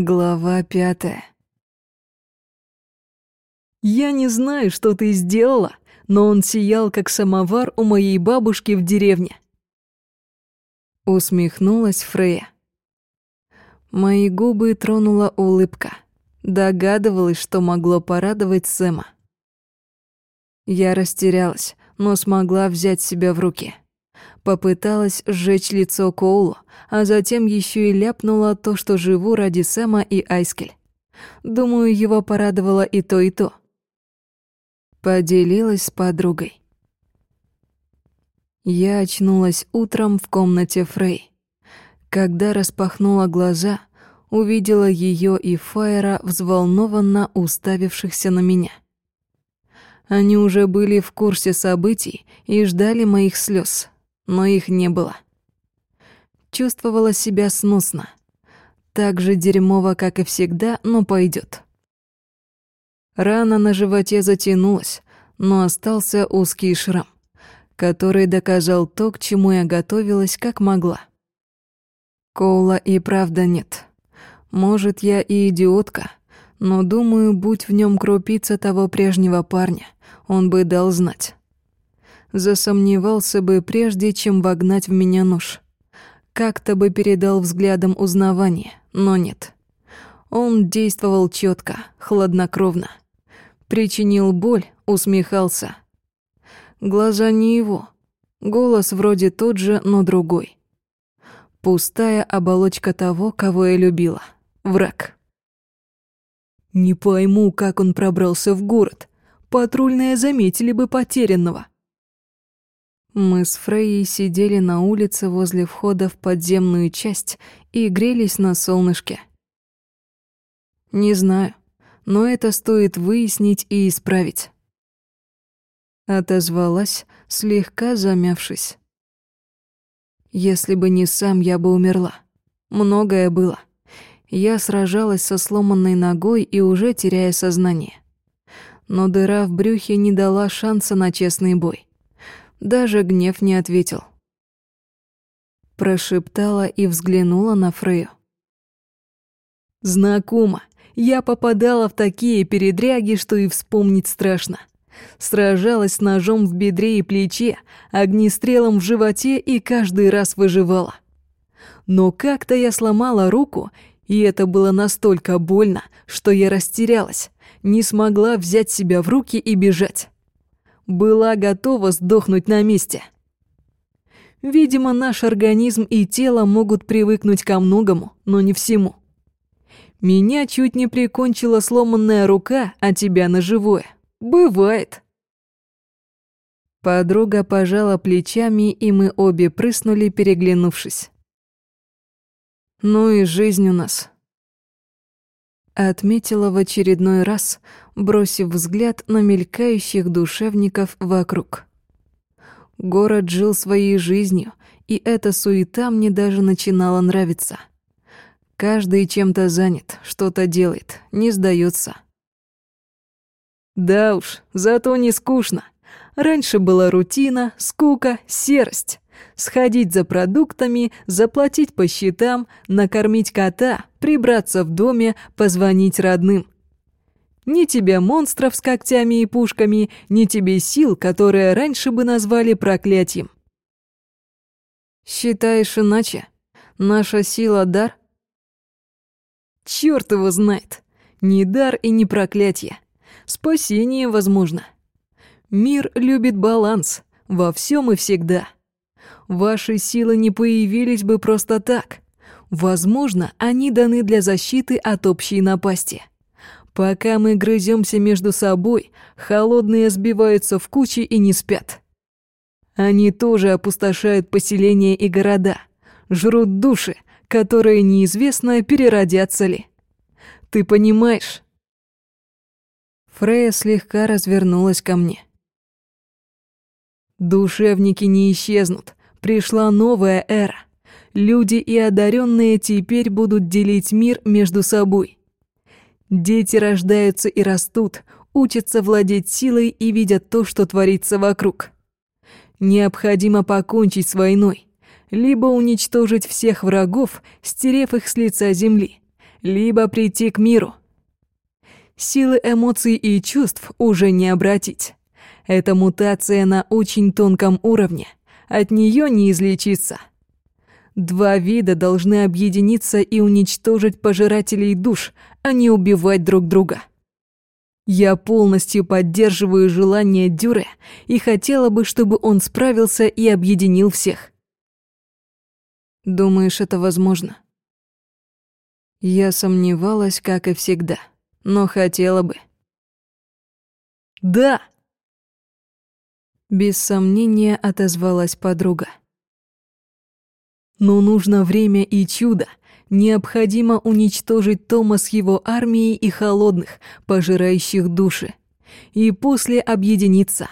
Глава пятая. «Я не знаю, что ты сделала, но он сиял, как самовар у моей бабушки в деревне». Усмехнулась Фрея. Мои губы тронула улыбка. Догадывалась, что могло порадовать Сэма. Я растерялась, но смогла взять себя в руки. Попыталась сжечь лицо Коулу, а затем еще и ляпнула то, что живу ради Сэма и Айскель. Думаю, его порадовало и то, и то. Поделилась с подругой. Я очнулась утром в комнате Фрей. Когда распахнула глаза, увидела ее и Фаера, взволнованно уставившихся на меня. Они уже были в курсе событий и ждали моих слез, но их не было. Чувствовала себя сносно. Так же дерьмово, как и всегда, но пойдет. Рана на животе затянулась, но остался узкий шрам, который доказал то, к чему я готовилась как могла. Коула и правда нет. Может, я и идиотка, но думаю, будь в нем крупица того прежнего парня, он бы дал знать. Засомневался бы прежде, чем вогнать в меня нож. Как-то бы передал взглядом узнавание, но нет. Он действовал четко, хладнокровно. Причинил боль, усмехался. Глаза не его. Голос вроде тот же, но другой. Пустая оболочка того, кого я любила. Враг. Не пойму, как он пробрался в город. Патрульные заметили бы потерянного. Мы с Фрейей сидели на улице возле входа в подземную часть и грелись на солнышке. Не знаю, но это стоит выяснить и исправить. Отозвалась, слегка замявшись. Если бы не сам, я бы умерла. Многое было. Я сражалась со сломанной ногой и уже теряя сознание. Но дыра в брюхе не дала шанса на честный бой. Даже гнев не ответил. Прошептала и взглянула на Фрею. «Знакомо. Я попадала в такие передряги, что и вспомнить страшно. Сражалась ножом в бедре и плече, огнестрелом в животе и каждый раз выживала. Но как-то я сломала руку, и это было настолько больно, что я растерялась, не смогла взять себя в руки и бежать была готова сдохнуть на месте. Видимо, наш организм и тело могут привыкнуть ко многому, но не всему. Меня чуть не прикончила сломанная рука, а тебя на живое. Бывает. Подруга пожала плечами, и мы обе прыснули, переглянувшись. Ну и жизнь у нас. Отметила в очередной раз, бросив взгляд на мелькающих душевников вокруг. Город жил своей жизнью, и эта суета мне даже начинала нравиться. Каждый чем-то занят, что-то делает, не сдается. Да уж, зато не скучно. Раньше была рутина, скука, серость. Сходить за продуктами, заплатить по счетам, накормить кота, прибраться в доме, позвонить родным — ни тебе монстров с когтями и пушками, ни тебе сил, которые раньше бы назвали проклятием. Считаешь иначе? Наша сила — дар? Черт его знает. Ни дар и ни проклятие. Спасение возможно. Мир любит баланс во всем и всегда. Ваши силы не появились бы просто так. Возможно, они даны для защиты от общей напасти. Пока мы грыземся между собой, холодные сбиваются в кучи и не спят. Они тоже опустошают поселения и города, жрут души, которые неизвестно, переродятся ли. Ты понимаешь? Фрея слегка развернулась ко мне. Душевники не исчезнут. Пришла новая эра. Люди и одаренные теперь будут делить мир между собой. Дети рождаются и растут, учатся владеть силой и видят то, что творится вокруг. Необходимо покончить с войной, либо уничтожить всех врагов, стерев их с лица земли, либо прийти к миру. Силы эмоций и чувств уже не обратить. Это мутация на очень тонком уровне, от нее не излечиться. Два вида должны объединиться и уничтожить пожирателей душ, а не убивать друг друга. Я полностью поддерживаю желание Дюре и хотела бы, чтобы он справился и объединил всех. Думаешь, это возможно? Я сомневалась, как и всегда, но хотела бы. Да! Без сомнения отозвалась подруга. Но нужно время и чудо, Необходимо уничтожить Тома с его армией и холодных, пожирающих души. И после объединиться.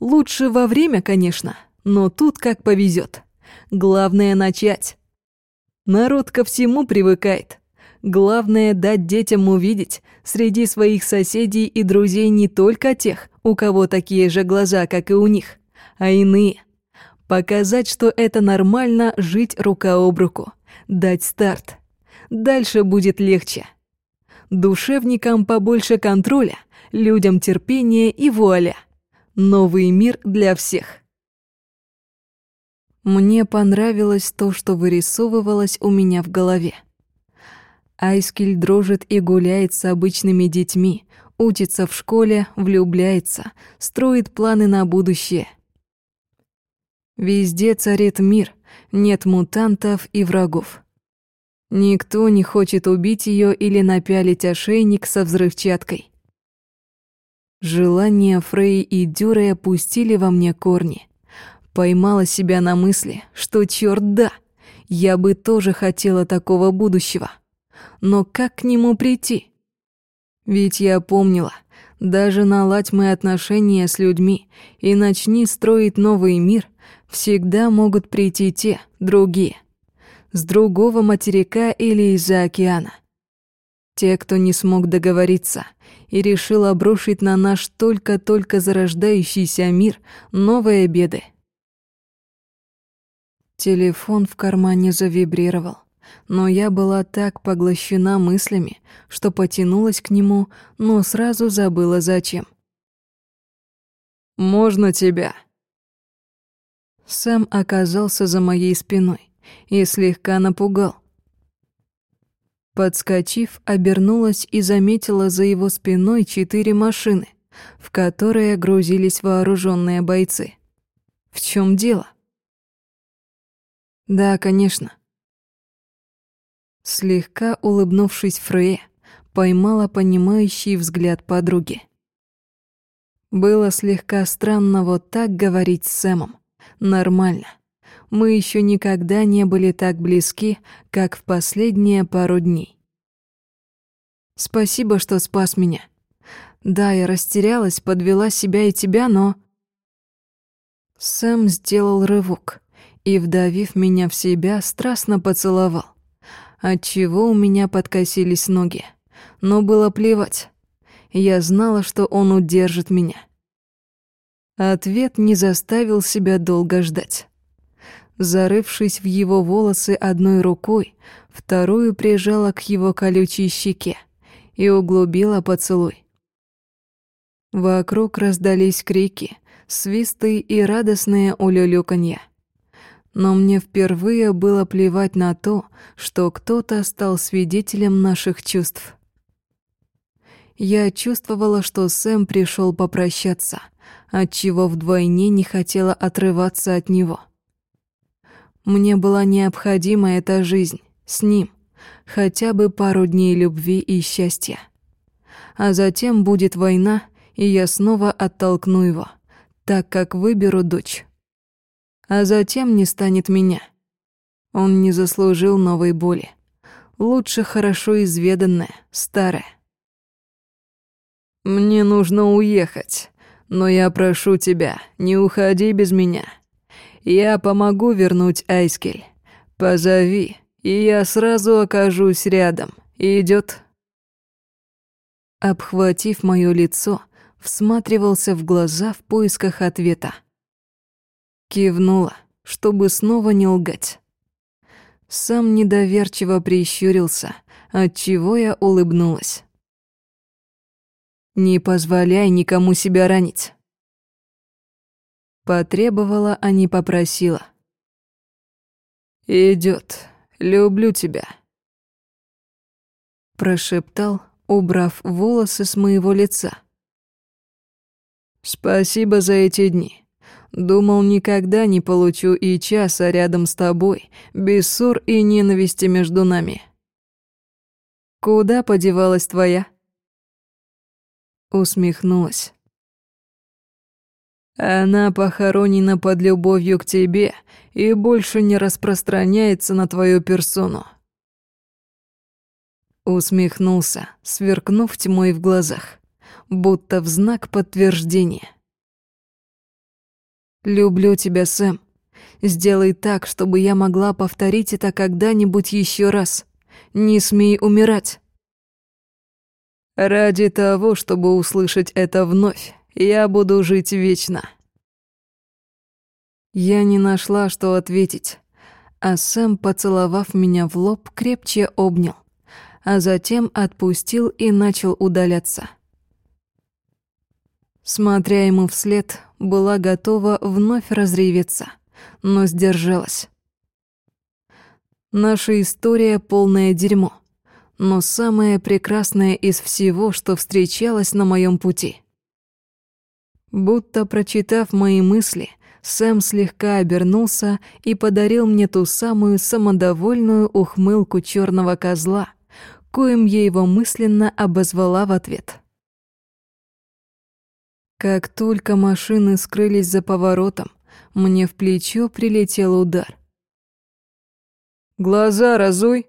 Лучше во время, конечно, но тут как повезет. Главное начать. Народ ко всему привыкает. Главное дать детям увидеть среди своих соседей и друзей не только тех, у кого такие же глаза, как и у них, а иные. Показать, что это нормально жить рука об руку дать старт. Дальше будет легче. Душевникам побольше контроля, людям терпения и вуаля. Новый мир для всех. Мне понравилось то, что вырисовывалось у меня в голове. Айскель дрожит и гуляет с обычными детьми, учится в школе, влюбляется, строит планы на будущее. Везде царит мир, нет мутантов и врагов. Никто не хочет убить ее или напялить ошейник со взрывчаткой. Желания Фрей и Дюры опустили во мне корни. Поймала себя на мысли, что черт да, я бы тоже хотела такого будущего. Но как к нему прийти? Ведь я помнила, даже наладь мы отношения с людьми и начни строить новый мир, всегда могут прийти те, другие с другого материка или из-за океана. Те, кто не смог договориться и решил обрушить на наш только-только зарождающийся мир новые беды. Телефон в кармане завибрировал, но я была так поглощена мыслями, что потянулась к нему, но сразу забыла зачем. «Можно тебя?» Сам оказался за моей спиной и слегка напугал. Подскочив, обернулась и заметила за его спиной четыре машины, в которые грузились вооруженные бойцы. В чем дело? Да, конечно. Слегка улыбнувшись Фрее, поймала понимающий взгляд подруги. Было слегка странно вот так говорить с Сэмом. Нормально мы еще никогда не были так близки, как в последние пару дней. Спасибо, что спас меня. Да, я растерялась, подвела себя и тебя, но... Сэм сделал рывок и, вдавив меня в себя, страстно поцеловал, отчего у меня подкосились ноги. Но было плевать. Я знала, что он удержит меня. Ответ не заставил себя долго ждать. Зарывшись в его волосы одной рукой, вторую прижала к его колючей щеке и углубила поцелуй. Вокруг раздались крики, свисты и радостное улюлюканье. Но мне впервые было плевать на то, что кто-то стал свидетелем наших чувств. Я чувствовала, что Сэм пришел попрощаться, отчего вдвойне не хотела отрываться от него — мне была необходима эта жизнь с ним, хотя бы пару дней любви и счастья. А затем будет война, и я снова оттолкну его, так как выберу дочь. А затем не станет меня. Он не заслужил новой боли. Лучше хорошо изведанная, старая. «Мне нужно уехать, но я прошу тебя, не уходи без меня», я помогу вернуть Айскель. Позови, и я сразу окажусь рядом. Идет. Обхватив мое лицо, всматривался в глаза в поисках ответа. Кивнула, чтобы снова не лгать. Сам недоверчиво прищурился, отчего я улыбнулась. «Не позволяй никому себя ранить». Потребовала, а не попросила. «Идёт. Люблю тебя». Прошептал, убрав волосы с моего лица. «Спасибо за эти дни. Думал, никогда не получу и часа рядом с тобой, без ссор и ненависти между нами». «Куда подевалась твоя?» Усмехнулась. Она похоронена под любовью к тебе и больше не распространяется на твою персону. Усмехнулся, сверкнув тьмой в глазах, будто в знак подтверждения. «Люблю тебя, Сэм. Сделай так, чтобы я могла повторить это когда-нибудь еще раз. Не смей умирать». «Ради того, чтобы услышать это вновь, я буду жить вечно». Я не нашла, что ответить, а Сэм, поцеловав меня в лоб, крепче обнял а затем отпустил и начал удаляться. Смотря ему вслед, была готова вновь разреветься, но сдержалась. Наша история полное дерьмо, но самое прекрасное из всего, что встречалось на моем пути. Будто прочитав мои мысли, Сэм слегка обернулся и подарил мне ту самую самодовольную ухмылку черного козла — коим я его мысленно обозвала в ответ. Как только машины скрылись за поворотом, мне в плечо прилетел удар. «Глаза разуй!»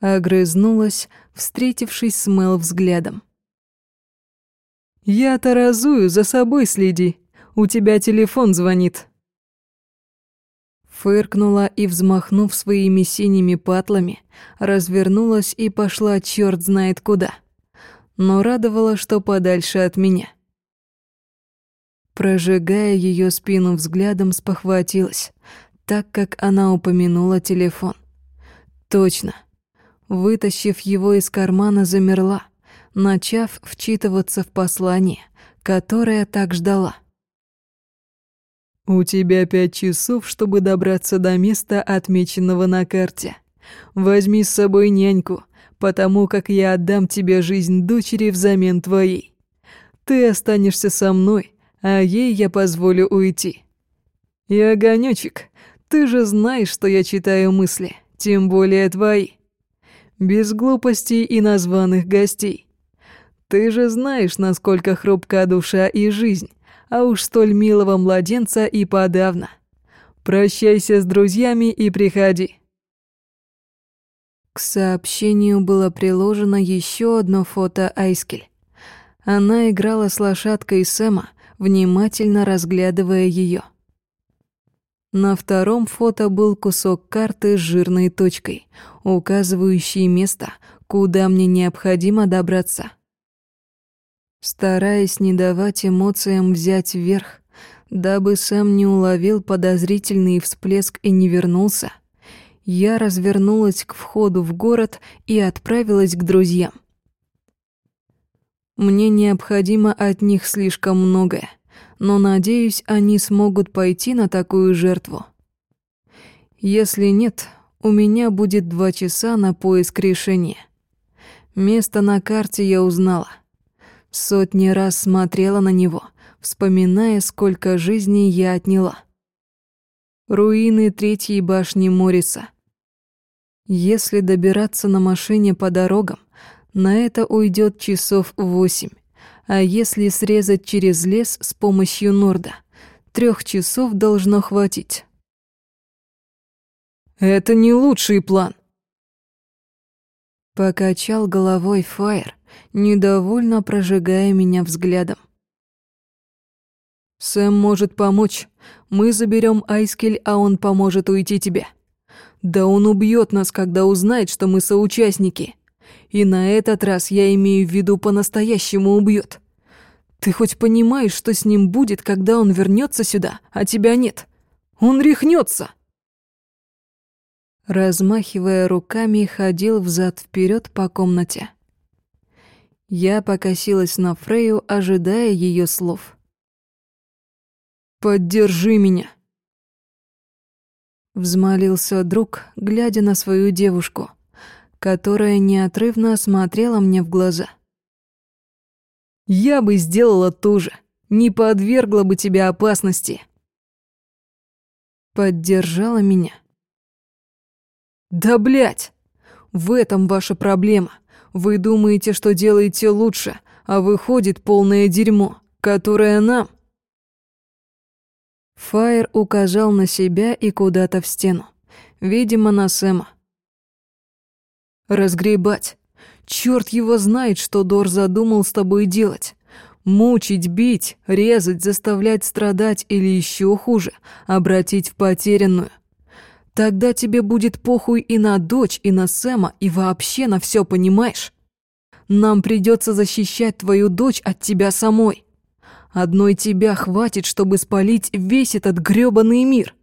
Огрызнулась, встретившись с Мэл взглядом. «Я-то разую, за собой следи. У тебя телефон звонит». Фыркнула и, взмахнув своими синими патлами, развернулась и пошла черт знает куда. Но радовало, что подальше от меня. Прожигая ее спину взглядом, спохватилась, так как она упомянула телефон. Точно. Вытащив его из кармана, замерла, начав вчитываться в послание, которое так ждала. «У тебя пять часов, чтобы добраться до места, отмеченного на карте. Возьми с собой няньку, потому как я отдам тебе жизнь дочери взамен твоей. Ты останешься со мной, а ей я позволю уйти. И огонёчек, ты же знаешь, что я читаю мысли, тем более твои. Без глупостей и названных гостей. Ты же знаешь, насколько хрупка душа и жизнь, а уж столь милого младенца и подавно. Прощайся с друзьями и приходи. К сообщению было приложено еще одно фото Айскель. Она играла с лошадкой Сэма, внимательно разглядывая ее. На втором фото был кусок карты с жирной точкой, указывающей место, куда мне необходимо добраться. Стараясь не давать эмоциям взять верх, дабы сам не уловил подозрительный всплеск и не вернулся, я развернулась к входу в город и отправилась к друзьям. Мне необходимо от них слишком многое, но, надеюсь, они смогут пойти на такую жертву. Если нет, у меня будет два часа на поиск решения. Место на карте я узнала — Сотни раз смотрела на него, вспоминая, сколько жизней я отняла. Руины третьей башни Мориса. Если добираться на машине по дорогам, на это уйдет часов восемь, а если срезать через лес с помощью Норда, трех часов должно хватить. «Это не лучший план», Покачал головой Фаер, недовольно прожигая меня взглядом. «Сэм может помочь. Мы заберем Айскель, а он поможет уйти тебе. Да он убьет нас, когда узнает, что мы соучастники. И на этот раз я имею в виду по-настоящему убьет. Ты хоть понимаешь, что с ним будет, когда он вернется сюда, а тебя нет? Он рехнется. размахивая руками, ходил взад вперед по комнате. Я покосилась на Фрею, ожидая ее слов. «Поддержи меня!» Взмолился друг, глядя на свою девушку, которая неотрывно смотрела мне в глаза. «Я бы сделала то же, не подвергла бы тебя опасности!» Поддержала меня. «Да блять! В этом ваша проблема!» Вы думаете, что делаете лучше, а выходит полное дерьмо, которое нам...» Фаер указал на себя и куда-то в стену. Видимо, на Сэма. «Разгребать. Черт его знает, что Дор задумал с тобой делать. Мучить, бить, резать, заставлять страдать или еще хуже, обратить в потерянную. Тогда тебе будет похуй и на дочь, и на Сэма, и вообще на все, понимаешь? Нам придется защищать твою дочь от тебя самой. Одной тебя хватит, чтобы спалить весь этот грёбаный мир.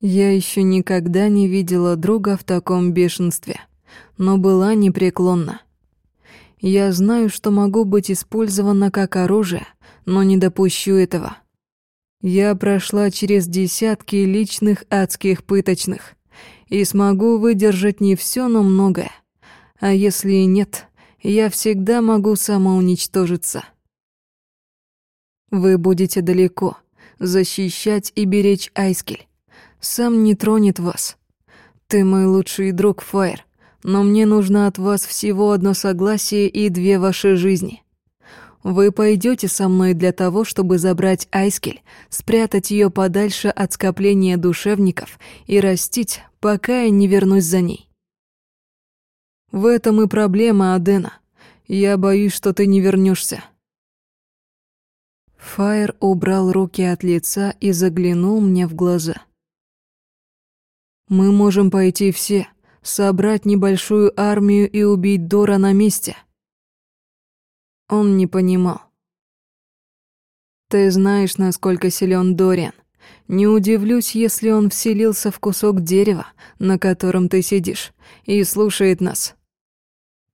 Я еще никогда не видела друга в таком бешенстве, но была непреклонна. Я знаю, что могу быть использована как оружие, но не допущу этого. Я прошла через десятки личных адских пыточных и смогу выдержать не все, но многое. А если и нет, я всегда могу самоуничтожиться. Вы будете далеко, защищать и беречь Айскель. Сам не тронет вас. Ты мой лучший друг, Фаер, но мне нужно от вас всего одно согласие и две ваши жизни. Вы пойдете со мной для того, чтобы забрать Айскель, спрятать ее подальше от скопления душевников и растить, пока я не вернусь за ней. В этом и проблема, Адена. Я боюсь, что ты не вернешься. Фаер убрал руки от лица и заглянул мне в глаза. Мы можем пойти все, собрать небольшую армию и убить Дора на месте. Он не понимал. Ты знаешь, насколько силен Дориан. Не удивлюсь, если он вселился в кусок дерева, на котором ты сидишь, и слушает нас.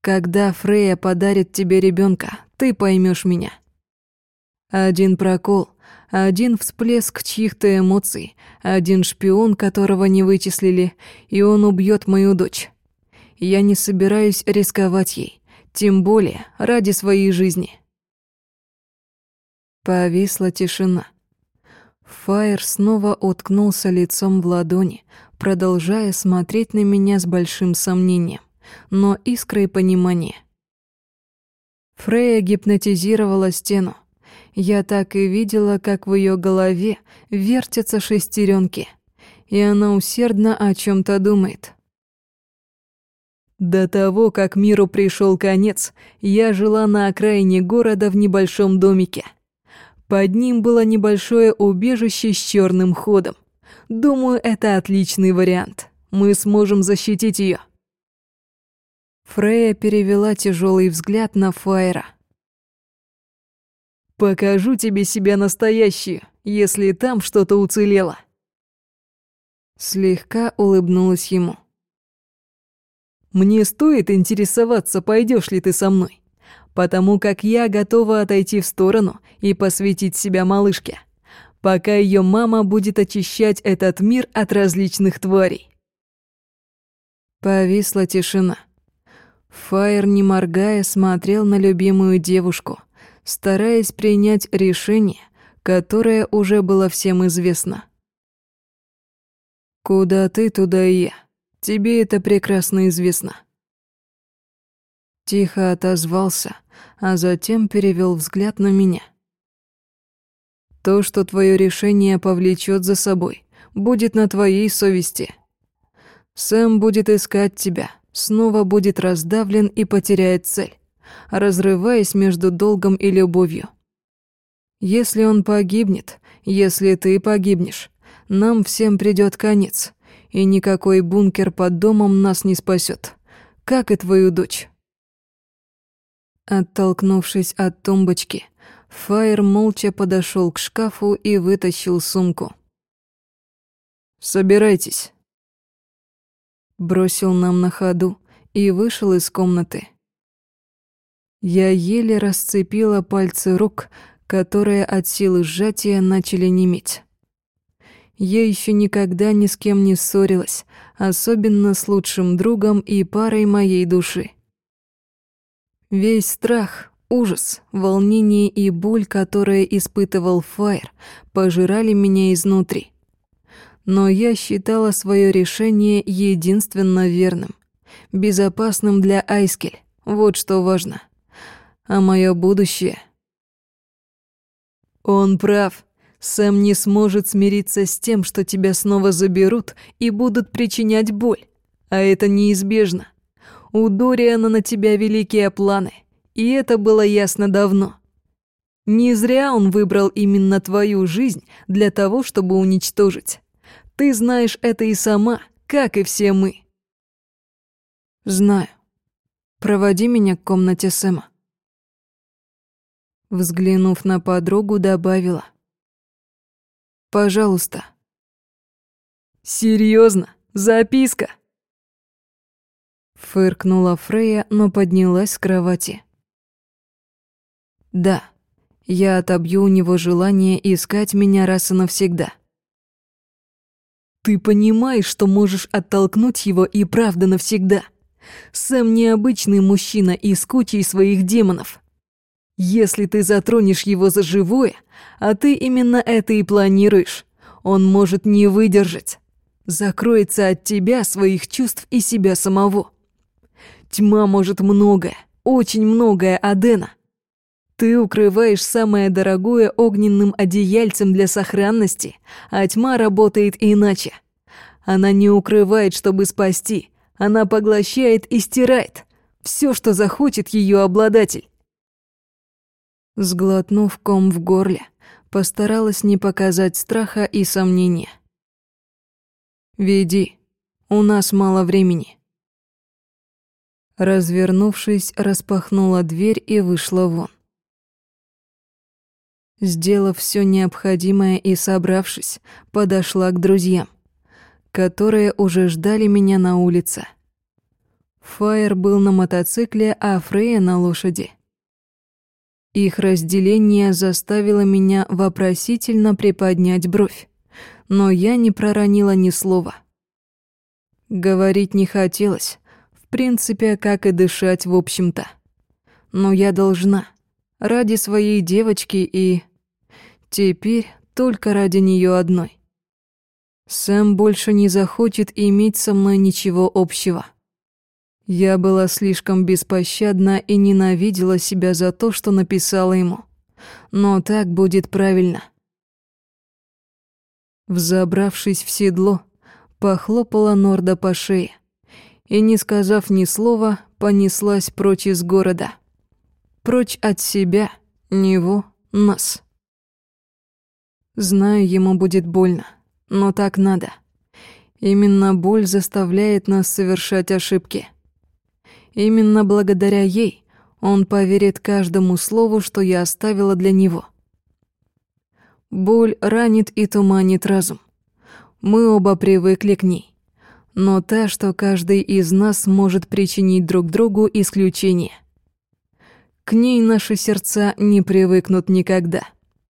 Когда Фрея подарит тебе ребенка, ты поймешь меня. Один прокол, один всплеск чьих-то эмоций, один шпион, которого не вычислили, и он убьет мою дочь. Я не собираюсь рисковать ей. Тем более ради своей жизни. Повисла тишина. Фаер снова уткнулся лицом в ладони, продолжая смотреть на меня с большим сомнением, но искрой понимания. Фрея гипнотизировала стену. Я так и видела, как в ее голове вертятся шестеренки, и она усердно о чем то думает. До того, как миру пришел конец, я жила на окраине города в небольшом домике. Под ним было небольшое убежище с черным ходом. Думаю, это отличный вариант. Мы сможем защитить ее. Фрея перевела тяжелый взгляд на Файра. «Покажу тебе себя настоящую, если там что-то уцелело». Слегка улыбнулась ему. Мне стоит интересоваться, пойдешь ли ты со мной, потому как я готова отойти в сторону и посвятить себя малышке, пока ее мама будет очищать этот мир от различных тварей. Повисла тишина. Фаер, не моргая, смотрел на любимую девушку, стараясь принять решение, которое уже было всем известно. «Куда ты, туда и я», Тебе это прекрасно известно. Тихо отозвался, а затем перевел взгляд на меня. То, что твое решение повлечет за собой, будет на твоей совести. Сэм будет искать тебя, снова будет раздавлен и потеряет цель, разрываясь между долгом и любовью. Если он погибнет, если ты погибнешь, нам всем придет конец и никакой бункер под домом нас не спасет, как и твою дочь. Оттолкнувшись от тумбочки, Фаер молча подошел к шкафу и вытащил сумку. «Собирайтесь», Бросил нам на ходу и вышел из комнаты. Я еле расцепила пальцы рук, которые от силы сжатия начали неметь. Я еще никогда ни с кем не ссорилась, особенно с лучшим другом и парой моей души. Весь страх, ужас, волнение и боль, которые испытывал Фаер, пожирали меня изнутри. Но я считала свое решение единственно верным, безопасным для Айскель, вот что важно. А мое будущее... Он прав. Сэм не сможет смириться с тем, что тебя снова заберут и будут причинять боль. А это неизбежно. У Дориана на тебя великие планы, и это было ясно давно. Не зря он выбрал именно твою жизнь для того, чтобы уничтожить. Ты знаешь это и сама, как и все мы. Знаю. Проводи меня к комнате Сэма. Взглянув на подругу, добавила. Пожалуйста. Серьезно? Записка? Фыркнула Фрея, но поднялась с кровати. Да, я отобью у него желание искать меня раз и навсегда. Ты понимаешь, что можешь оттолкнуть его и правда навсегда. Сэм необычный мужчина и с кучей своих демонов. Если ты затронешь его за живое, а ты именно это и планируешь, он может не выдержать. Закроется от тебя, своих чувств и себя самого. Тьма может многое, очень многое, Адена. Ты укрываешь самое дорогое огненным одеяльцем для сохранности, а тьма работает иначе. Она не укрывает, чтобы спасти, она поглощает и стирает все, что захочет ее обладатель. Сглотнув ком в горле, постаралась не показать страха и сомнения. «Веди, у нас мало времени». Развернувшись, распахнула дверь и вышла вон. Сделав все необходимое и собравшись, подошла к друзьям, которые уже ждали меня на улице. Фаер был на мотоцикле, а Фрея на лошади. Их разделение заставило меня вопросительно приподнять бровь, но я не проронила ни слова. Говорить не хотелось, в принципе, как и дышать, в общем-то. Но я должна, ради своей девочки и... Теперь только ради нее одной. Сэм больше не захочет иметь со мной ничего общего. Я была слишком беспощадна и ненавидела себя за то, что написала ему. Но так будет правильно. Взобравшись в седло, похлопала Норда по шее и, не сказав ни слова, понеслась прочь из города. Прочь от себя, него, нас. Знаю, ему будет больно, но так надо. Именно боль заставляет нас совершать ошибки. Именно благодаря ей он поверит каждому слову, что я оставила для него. Боль ранит и туманит разум. Мы оба привыкли к ней. Но та, что каждый из нас может причинить друг другу исключение. К ней наши сердца не привыкнут никогда.